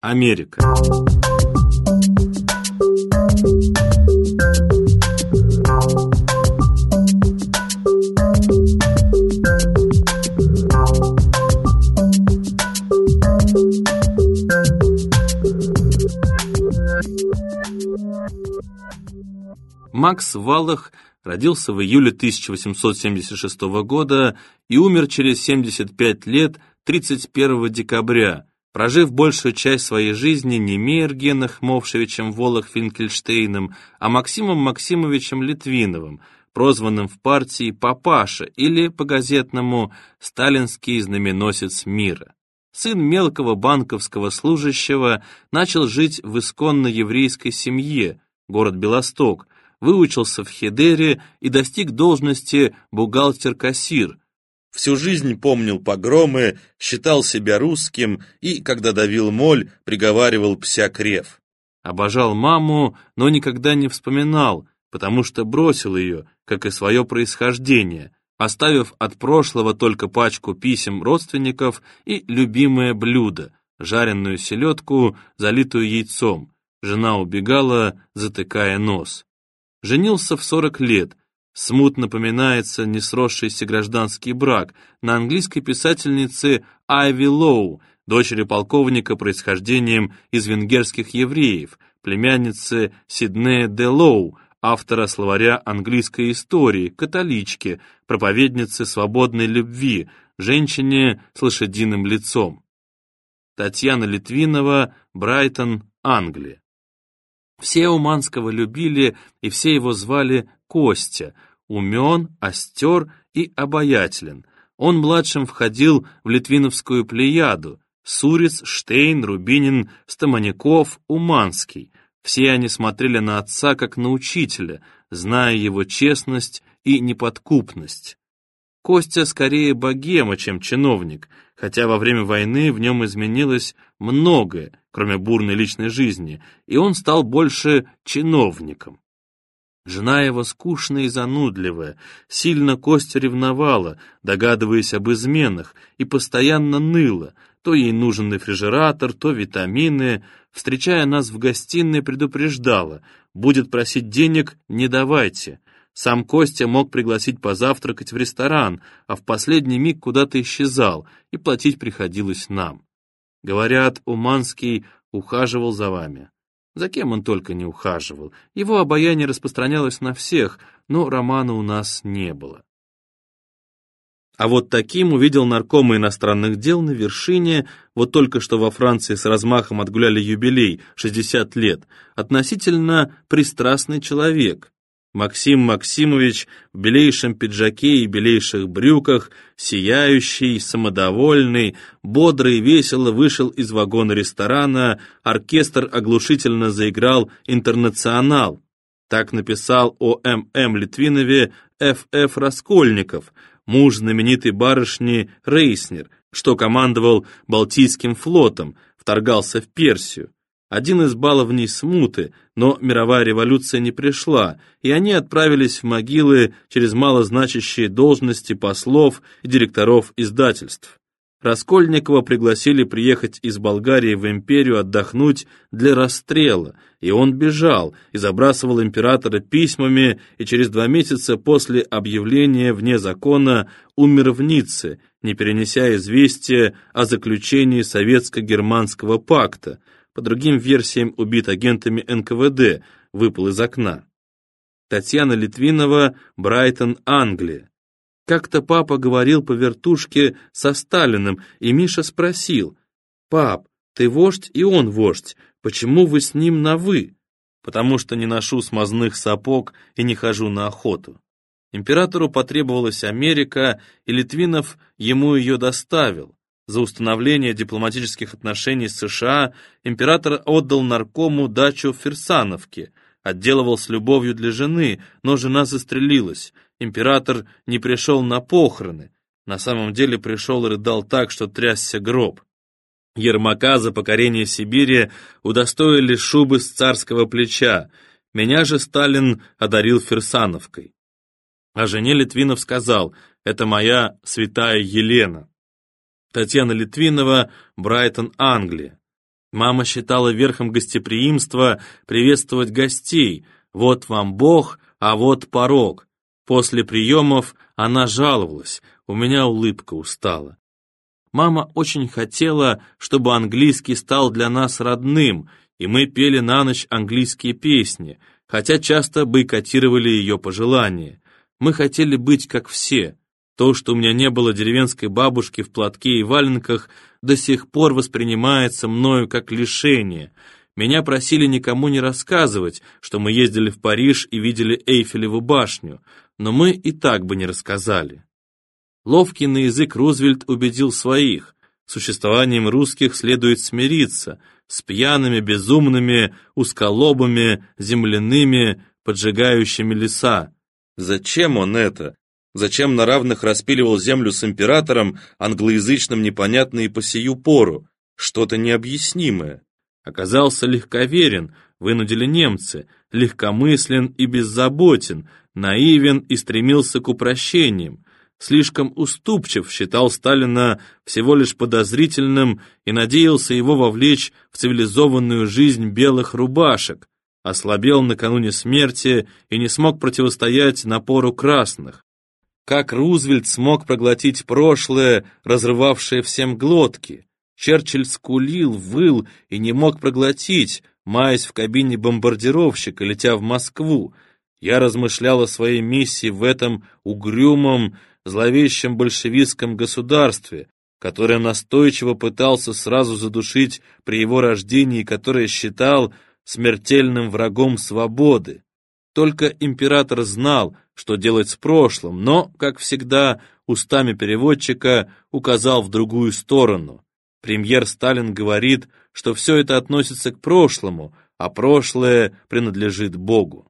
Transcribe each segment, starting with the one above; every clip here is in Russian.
Америка. Макс Валах родился в июле 1876 года и умер через 75 лет 31 декабря, прожив большую часть своей жизни не Мейер Хмовшевичем Волох Финкельштейном, а Максимом Максимовичем Литвиновым, прозванным в партии «Папаша» или, по-газетному, «Сталинский знаменосец мира». Сын мелкого банковского служащего начал жить в исконно еврейской семье, город Белосток, выучился в Хедере и достиг должности бухгалтер-кассир. Всю жизнь помнил погромы, считал себя русским и, когда давил моль, приговаривал псякрев. Обожал маму, но никогда не вспоминал, потому что бросил ее, как и свое происхождение, оставив от прошлого только пачку писем родственников и любимое блюдо, жареную селедку, залитую яйцом. Жена убегала, затыкая нос. Женился в 40 лет. Смутно напоминается несросшийся гражданский брак на английской писательнице Айви Лоу, дочери полковника происхождением из венгерских евреев, племянницы Сиднея де Лоу, автора словаря английской истории, католички, проповедницы свободной любви, женщине с лошадиным лицом. Татьяна Литвинова, Брайтон, Англия. Все Уманского любили, и все его звали Костя, умен, остер и обаятелен. Он младшим входил в Литвиновскую плеяду, Сурец, Штейн, Рубинин, Стаманяков, Уманский. Все они смотрели на отца как на учителя, зная его честность и неподкупность. Костя скорее богема, чем чиновник, хотя во время войны в нем изменилось многое, кроме бурной личной жизни, и он стал больше чиновником. Жена его скучная и занудливая, сильно Костя ревновала, догадываясь об изменах, и постоянно ныла, то ей нужен рефрижератор, то витамины, встречая нас в гостиной, предупреждала, будет просить денег, не давайте, сам Костя мог пригласить позавтракать в ресторан, а в последний миг куда-то исчезал, и платить приходилось нам. Говорят, Уманский ухаживал за вами. За кем он только не ухаживал. Его обаяние распространялось на всех, но романа у нас не было. А вот таким увидел наркома иностранных дел на вершине, вот только что во Франции с размахом отгуляли юбилей, 60 лет, относительно пристрастный человек, Максим Максимович в белейшем пиджаке и белейших брюках, сияющий, самодовольный, бодрый и весело вышел из вагона ресторана, оркестр оглушительно заиграл «Интернационал». Так написал о М.М. Литвинове Ф.Ф. Раскольников, муж знаменитой барышни Рейснер, что командовал Балтийским флотом, вторгался в Персию. Один из баловней смуты, но мировая революция не пришла, и они отправились в могилы через малозначащие должности послов и директоров издательств. Раскольникова пригласили приехать из Болгарии в империю отдохнуть для расстрела, и он бежал и забрасывал императора письмами, и через два месяца после объявления вне закона умер в Ницце, не перенеся известия о заключении советско-германского пакта, по другим версиям убит агентами НКВД, выпал из окна. Татьяна Литвинова, Брайтон, Англия. Как-то папа говорил по вертушке со Сталиным, и Миша спросил, «Пап, ты вождь, и он вождь, почему вы с ним на «вы»?» «Потому что не ношу смазных сапог и не хожу на охоту». Императору потребовалась Америка, и Литвинов ему ее доставил. За установление дипломатических отношений с США император отдал наркому дачу в Ферсановке, отделывал с любовью для жены, но жена застрелилась. Император не пришел на похороны. На самом деле пришел и рыдал так, что трясся гроб. Ермака за покорение Сибири удостоили шубы с царского плеча. Меня же Сталин одарил Ферсановкой. А жене Литвинов сказал, это моя святая Елена. Татьяна Литвинова, Брайтон, Англия. Мама считала верхом гостеприимства приветствовать гостей. Вот вам Бог, а вот порог. После приемов она жаловалась, у меня улыбка устала. Мама очень хотела, чтобы английский стал для нас родным, и мы пели на ночь английские песни, хотя часто бойкотировали ее пожелания. Мы хотели быть как все. То, что у меня не было деревенской бабушки в платке и валенках, до сих пор воспринимается мною как лишение. Меня просили никому не рассказывать, что мы ездили в Париж и видели Эйфелеву башню, но мы и так бы не рассказали. Ловкий на язык Рузвельт убедил своих. Существованием русских следует смириться с пьяными, безумными, узколобыми, земляными, поджигающими леса. Зачем он это? Зачем на равных распиливал землю с императором, англоязычным непонятно и по сию пору? Что-то необъяснимое. Оказался легковерен, вынудили немцы, легкомыслен и беззаботен, наивен и стремился к упрощениям, слишком уступчив, считал Сталина всего лишь подозрительным и надеялся его вовлечь в цивилизованную жизнь белых рубашек, ослабел накануне смерти и не смог противостоять напору красных. Как Рузвельт смог проглотить прошлое, разрывавшее всем глотки? Черчилль скулил, выл и не мог проглотить, маясь в кабине бомбардировщика, летя в Москву. Я размышлял о своей миссии в этом угрюмом, зловещем большевистском государстве, которое настойчиво пытался сразу задушить при его рождении, которое считал смертельным врагом свободы. Только император знал, что делать с прошлым, но, как всегда, устами переводчика указал в другую сторону. Премьер Сталин говорит, что все это относится к прошлому, а прошлое принадлежит Богу.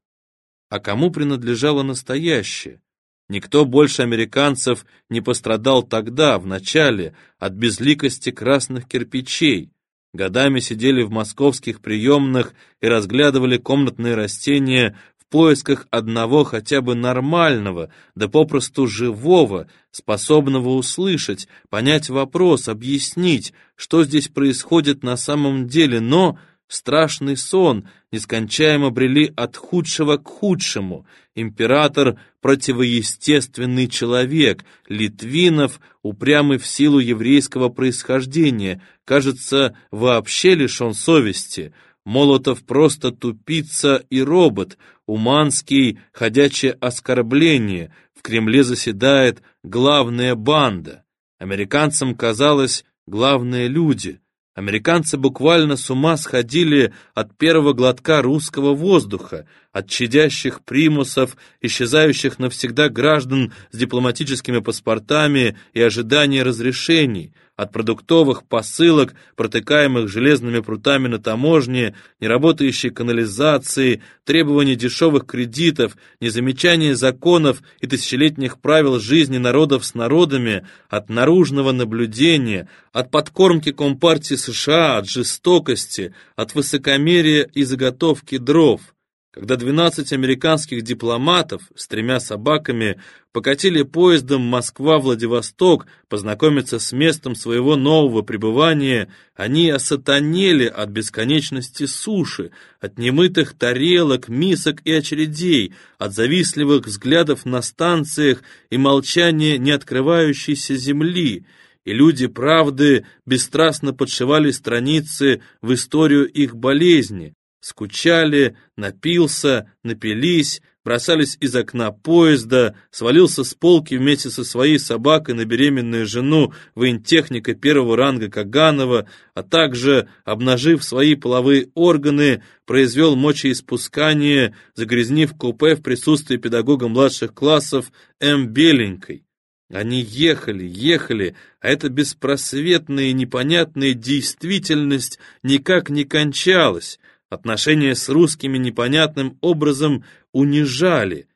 А кому принадлежало настоящее? Никто больше американцев не пострадал тогда, в начале, от безликости красных кирпичей. Годами сидели в московских приемных и разглядывали комнатные растения поисках одного хотя бы нормального, да попросту живого, способного услышать, понять вопрос, объяснить, что здесь происходит на самом деле, но страшный сон, нескончаемо брели от худшего к худшему. Император — противоестественный человек, Литвинов — упрямый в силу еврейского происхождения, кажется, вообще лишен совести. Молотов просто тупица и робот, Уманский — ходячее оскорбление, в Кремле заседает главная банда. Американцам казалось, главные люди — Американцы буквально с ума сходили от первого глотка русского воздуха, от чадящих примусов, исчезающих навсегда граждан с дипломатическими паспортами и ожидания разрешений, от продуктовых посылок, протыкаемых железными прутами на таможне, неработающей канализации, требований дешевых кредитов, незамечания законов и тысячелетних правил жизни народов с народами, от наружного наблюдения, от подкормки Компартии США, от жестокости, от высокомерия и заготовки дров когда 12 американских дипломатов с тремя собаками покатили поездом Москва-Владивосток познакомиться с местом своего нового пребывания, они осатанели от бесконечности суши, от немытых тарелок, мисок и очередей, от завистливых взглядов на станциях и молчания неоткрывающейся земли, и люди правды бесстрастно подшивали страницы в историю их болезни, Скучали, напился, напились, бросались из окна поезда, свалился с полки вместе со своей собакой на беременную жену воентехника первого ранга Каганова, а также, обнажив свои половые органы, произвел мочеиспускание, загрязнив купе в присутствии педагога младших классов М. Беленькой. Они ехали, ехали, а эта беспросветная и непонятная действительность никак не кончалась, Отношения с русскими непонятным образом унижали.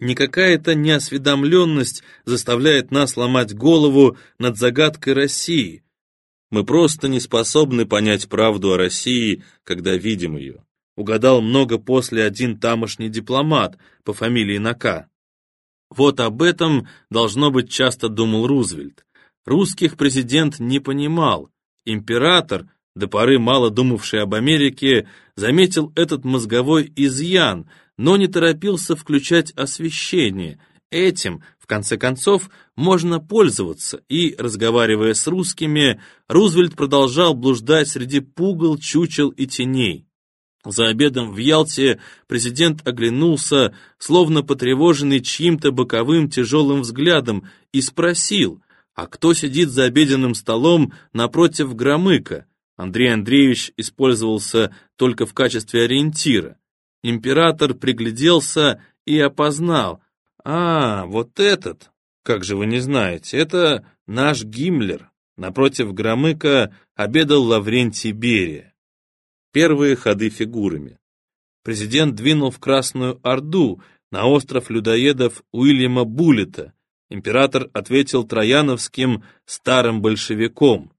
Не какая-то неосведомленность заставляет нас ломать голову над загадкой России. Мы просто не способны понять правду о России, когда видим ее. Угадал много после один тамошний дипломат по фамилии Нака. Вот об этом, должно быть, часто думал Рузвельт. Русских президент не понимал. Император, до поры мало думавший об Америке, заметил этот мозговой изъян, но не торопился включать освещение. Этим, в конце концов, можно пользоваться, и, разговаривая с русскими, Рузвельт продолжал блуждать среди пугал, чучел и теней. За обедом в Ялте президент оглянулся, словно потревоженный чьим-то боковым тяжелым взглядом, и спросил, а кто сидит за обеденным столом напротив Громыка? Андрей Андреевич использовался только в качестве ориентира. Император пригляделся и опознал. «А, вот этот! Как же вы не знаете, это наш Гиммлер!» Напротив Громыка обедал Лаврентий Берия. Первые ходы фигурами. Президент двинул в Красную Орду, на остров людоедов Уильяма Буллета. Император ответил трояновским старым большевиком.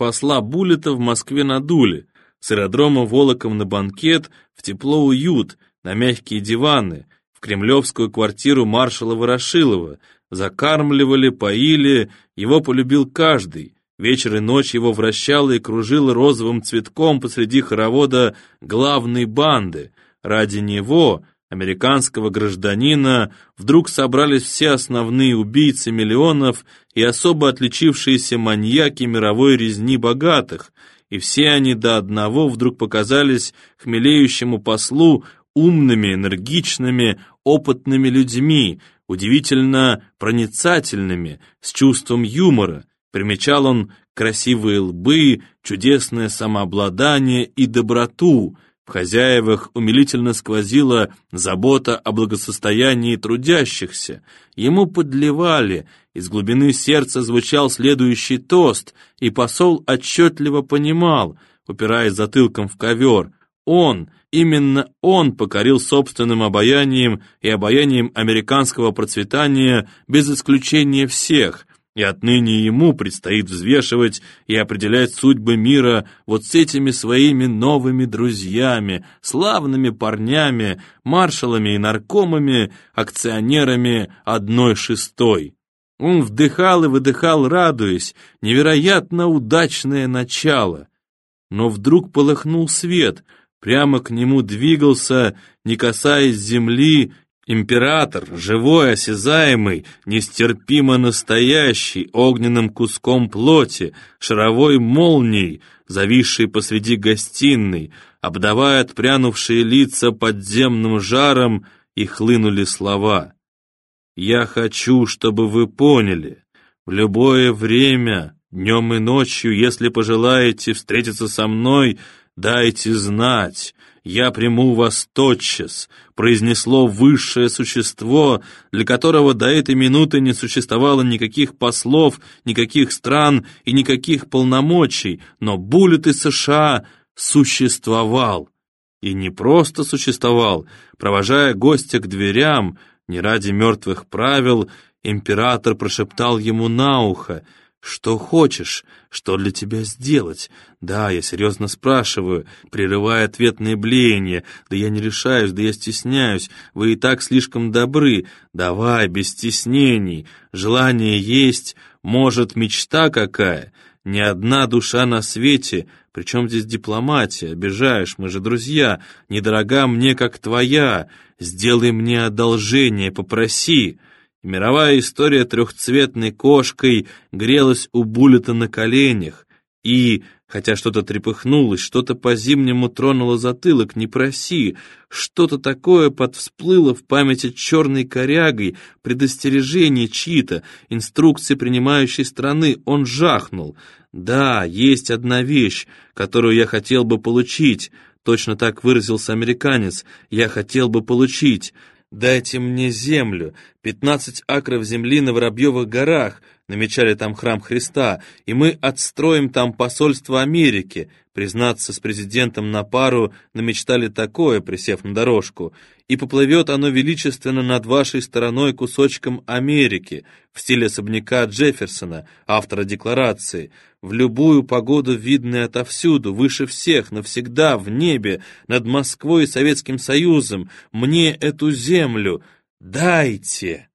Посла Буллета в Москве надули, с аэродрома Волоком на банкет, в тепло-уют, на мягкие диваны, в кремлевскую квартиру маршала Ворошилова, закармливали, поили, его полюбил каждый, вечер и ночь его вращало и кружило розовым цветком посреди хоровода главной банды, ради него, американского гражданина, вдруг собрались все основные убийцы миллионов и особо отличившиеся маньяки мировой резни богатых, и все они до одного вдруг показались хмелеющему послу умными, энергичными, опытными людьми, удивительно проницательными, с чувством юмора. Примечал он красивые лбы, чудесное самообладание и доброту — в хозяевах умилительно сквозила забота о благосостоянии трудящихся. Ему подливали, из глубины сердца звучал следующий тост, и посол отчетливо понимал, упираясь затылком в ковер, он, именно он покорил собственным обаянием и обаянием американского процветания без исключения всех, и отныне ему предстоит взвешивать и определять судьбы мира вот с этими своими новыми друзьями, славными парнями, маршалами и наркомами, акционерами одной шестой. Он вдыхал и выдыхал, радуясь, невероятно удачное начало. Но вдруг полыхнул свет, прямо к нему двигался, не касаясь земли, Император, живой, осязаемый, нестерпимо настоящий, огненным куском плоти, шаровой молнией, зависший посреди гостиной, обдавая отпрянувшие лица подземным жаром, и хлынули слова. «Я хочу, чтобы вы поняли, в любое время, днем и ночью, если пожелаете встретиться со мной, дайте знать, «Я приму вас тотчас», произнесло высшее существо, для которого до этой минуты не существовало никаких послов, никаких стран и никаких полномочий, но Буллет из США существовал. И не просто существовал, провожая гостя к дверям, не ради мертвых правил, император прошептал ему на ухо — «Что хочешь? Что для тебя сделать?» «Да, я серьезно спрашиваю, прерывая ответные блеяния. Да я не решаюсь, да я стесняюсь. Вы и так слишком добры. Давай, без стеснений. Желание есть, может, мечта какая. Ни одна душа на свете. Причем здесь дипломатия? Обижаешь, мы же друзья. Недорога мне, как твоя. Сделай мне одолжение, попроси». Мировая история трехцветной кошкой грелась у Буллета на коленях, и, хотя что-то трепыхнулось, что-то по-зимнему тронуло затылок, не проси, что-то такое подвсплыло в памяти черной корягой, предостережение чьи-то, инструкции принимающей страны, он жахнул. Да, есть одна вещь, которую я хотел бы получить, точно так выразился американец, я хотел бы получить — «Дайте мне землю, пятнадцать акров земли на Воробьевых горах», намечали там храм Христа, и мы отстроим там посольство Америки. Признаться, с президентом на пару намечтали такое, присев на дорожку. И поплывет оно величественно над вашей стороной кусочком Америки, в стиле особняка Джефферсона, автора декларации, в любую погоду видное отовсюду, выше всех, навсегда, в небе, над Москвой и Советским Союзом. Мне эту землю дайте!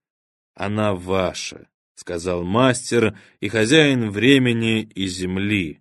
Она ваша. — сказал мастер и хозяин времени и земли.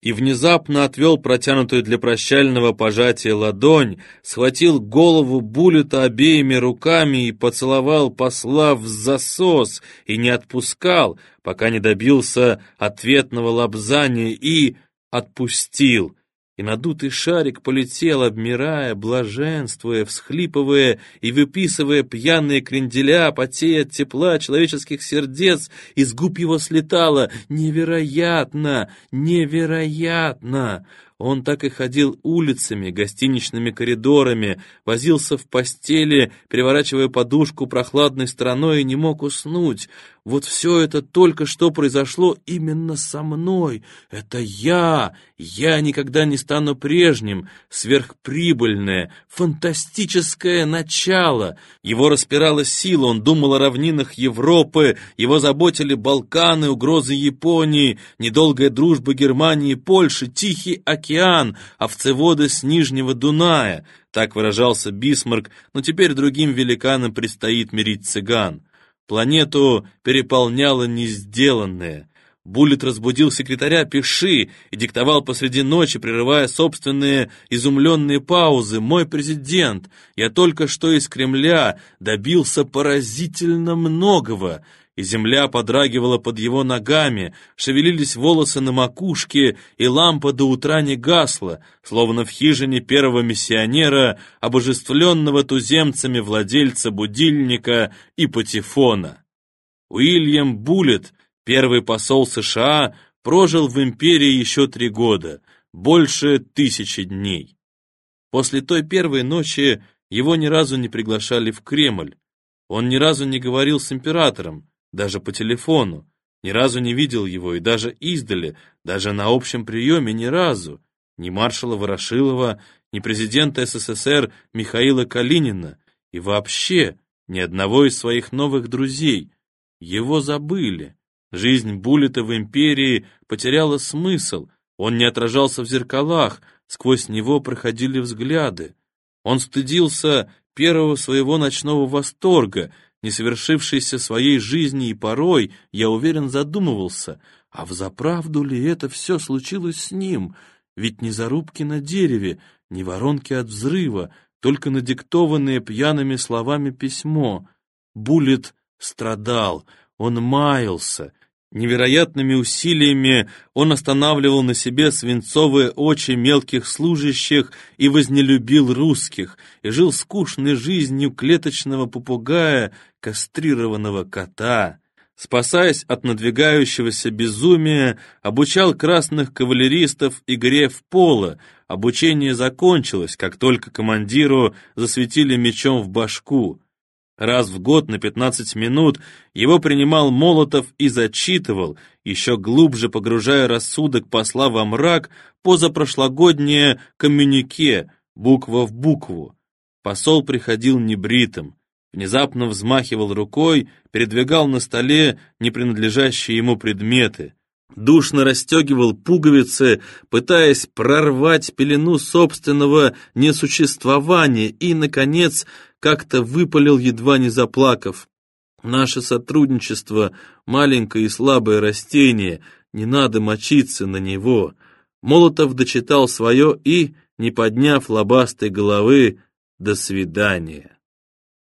и внезапно отвел протянутую для прощального пожатия ладонь, схватил голову Буллета обеими руками и поцеловал посла в засос и не отпускал, пока не добился ответного лобзания и отпустил и надутый шарик полетел, обмирая, блаженствуя, всхлипывая и выписывая пьяные кренделя, потея от тепла человеческих сердец, из губ его слетало «Невероятно! Невероятно!» Он так и ходил улицами, гостиничными коридорами, возился в постели, переворачивая подушку прохладной стороной и не мог уснуть. Вот все это только что произошло именно со мной. Это я. Я никогда не стану прежним. Сверхприбыльное, фантастическое начало. Его распирала сила, он думал о равнинах Европы, его заботили Балканы, угрозы Японии, недолгая дружба Германии и Польши, Тихий океан, овцеводы с Нижнего Дуная. Так выражался Бисмарк, но теперь другим великанам предстоит мирить цыган. Планету переполняло несделанное. Буллет разбудил секретаря «Пиши» и диктовал посреди ночи, прерывая собственные изумленные паузы. «Мой президент, я только что из Кремля добился поразительно многого и земля подрагивала под его ногами, шевелились волосы на макушке, и лампа до утра не гасла, словно в хижине первого миссионера, обожествленного туземцами владельца будильника и патефона. Уильям Буллет, первый посол США, прожил в империи еще три года, больше тысячи дней. После той первой ночи его ни разу не приглашали в Кремль. Он ни разу не говорил с императором, даже по телефону. Ни разу не видел его, и даже издали, даже на общем приеме ни разу. Ни маршала Ворошилова, ни президента СССР Михаила Калинина, и вообще ни одного из своих новых друзей. Его забыли. Жизнь Буллета в империи потеряла смысл, он не отражался в зеркалах, сквозь него проходили взгляды. Он стыдился первого своего ночного восторга — не совершившейся своей жизни и порой, я уверен, задумывался, а взаправду ли это все случилось с ним? Ведь ни зарубки на дереве, ни воронки от взрыва, только надиктованное пьяными словами письмо. Буллет страдал, он маялся, Невероятными усилиями он останавливал на себе свинцовые очи мелких служащих и вознелюбил русских, и жил скучной жизнью клеточного попугая, кастрированного кота. Спасаясь от надвигающегося безумия, обучал красных кавалеристов игре в поло. Обучение закончилось, как только командиру засветили мечом в башку. Раз в год на 15 минут его принимал Молотов и зачитывал, еще глубже погружая рассудок посла во мрак, позапрошлогоднее коммюнике, буква в букву. Посол приходил небритым, внезапно взмахивал рукой, передвигал на столе непринадлежащие ему предметы душно расстегивал пуговицы, пытаясь прорвать пелену собственного несуществования и, наконец, как-то выпалил, едва не заплакав. «Наше сотрудничество — маленькое и слабое растение, не надо мочиться на него». Молотов дочитал свое и, не подняв лобастой головы, «До свидания».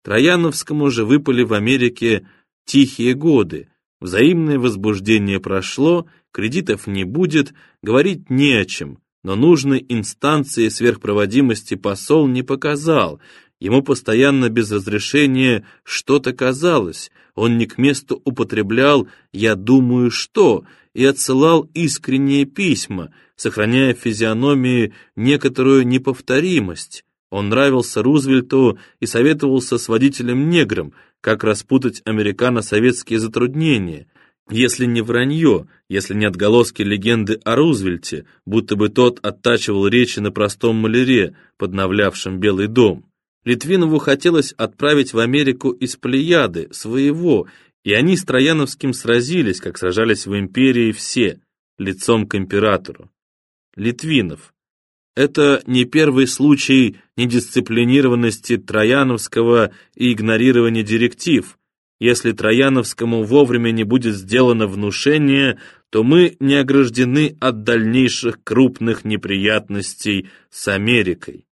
Трояновскому же выпали в Америке тихие годы, Взаимное возбуждение прошло, кредитов не будет, говорить не о чем, но нужной инстанции сверхпроводимости посол не показал, ему постоянно без разрешения что-то казалось, он не к месту употреблял «я думаю что» и отсылал искренние письма, сохраняя в физиономии некоторую неповторимость. Он нравился Рузвельту и советовался с водителем-негром, как распутать американо-советские затруднения, если не вранье, если не отголоски легенды о Рузвельте, будто бы тот оттачивал речи на простом маляре, подновлявшем Белый дом. Литвинову хотелось отправить в Америку из Плеяды, своего, и они с Трояновским сразились, как сражались в империи все, лицом к императору. Литвинов, это не первый случай недисциплинированности Трояновского и игнорирования директив. Если Трояновскому вовремя не будет сделано внушение, то мы не ограждены от дальнейших крупных неприятностей с Америкой.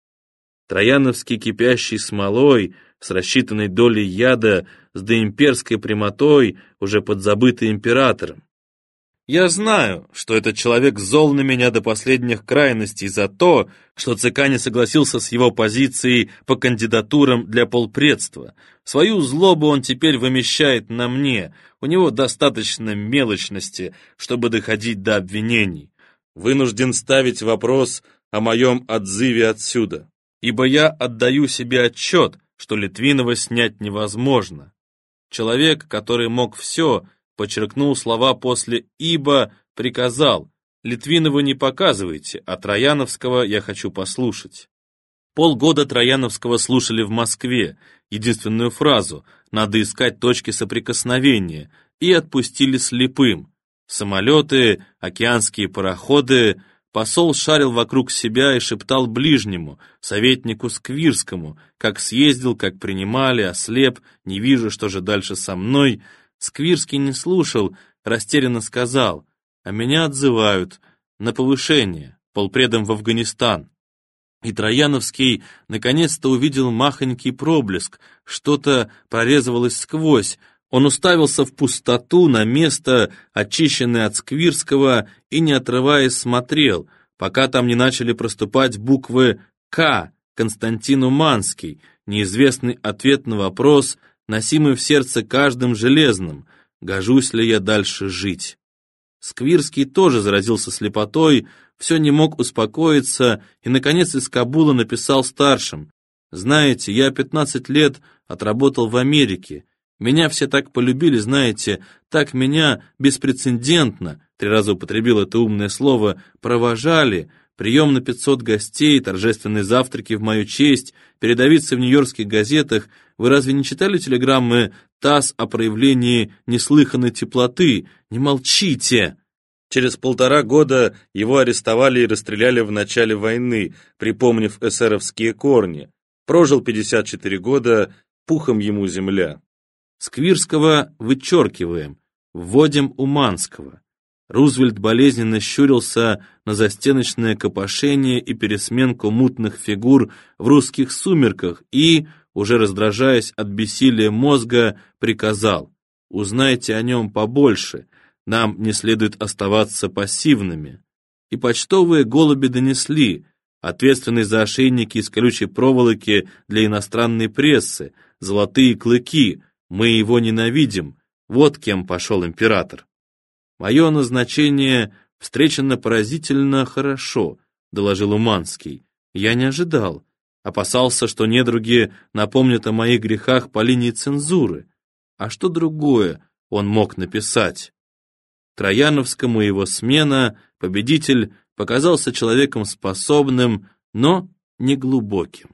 Трояновский кипящий смолой, с рассчитанной долей яда, с доимперской прямотой, уже подзабытый императором. Я знаю, что этот человек зол на меня до последних крайностей за то, что ЦК не согласился с его позицией по кандидатурам для полпредства. Свою злобу он теперь вымещает на мне, у него достаточно мелочности, чтобы доходить до обвинений. Вынужден ставить вопрос о моем отзыве отсюда, ибо я отдаю себе отчет, что Литвинова снять невозможно. Человек, который мог все, подчеркнул слова после «ибо», приказал «Литвинова не показывайте, а Трояновского я хочу послушать». Полгода Трояновского слушали в Москве, единственную фразу «надо искать точки соприкосновения» и отпустили слепым. Самолеты, океанские пароходы, посол шарил вокруг себя и шептал ближнему, советнику Сквирскому, как съездил, как принимали, ослеп, не вижу, что же дальше со мной, Сквирский не слушал, растерянно сказал, а меня отзывают на повышение, полпредом в Афганистан. И Трояновский наконец-то увидел махонький проблеск, что-то прорезывалось сквозь, он уставился в пустоту на место, очищенное от Сквирского, и, не отрываясь, смотрел, пока там не начали проступать буквы «К», Константин Уманский, неизвестный ответ на вопрос — носимый в сердце каждым железным, гожусь ли я дальше жить. Сквирский тоже заразился слепотой, все не мог успокоиться и, наконец, из Кабула написал старшим. «Знаете, я 15 лет отработал в Америке. Меня все так полюбили, знаете, так меня беспрецедентно, три раза употребил это умное слово, провожали, прием на 500 гостей, торжественные завтраки в мою честь, передовицы в нью-йоркских газетах. Вы разве не читали телеграммы ТАСС о проявлении неслыханной теплоты? Не молчите!» Через полтора года его арестовали и расстреляли в начале войны, припомнив эсеровские корни. Прожил 54 года, пухом ему земля. Сквирского вычеркиваем, вводим Уманского. Рузвельт болезненно щурился на застеночное копошение и пересменку мутных фигур в русских сумерках и, уже раздражаясь от бессилия мозга, приказал «Узнайте о нем побольше, нам не следует оставаться пассивными». И почтовые голуби донесли, ответственный за ошейники из колючей проволоки для иностранной прессы, золотые клыки, мы его ненавидим, вот кем пошел император. «Мое назначение встречено поразительно хорошо», — доложил Уманский. «Я не ожидал. Опасался, что недруги напомнят о моих грехах по линии цензуры. А что другое он мог написать?» Трояновскому его смена, победитель, показался человеком способным, но неглубоким.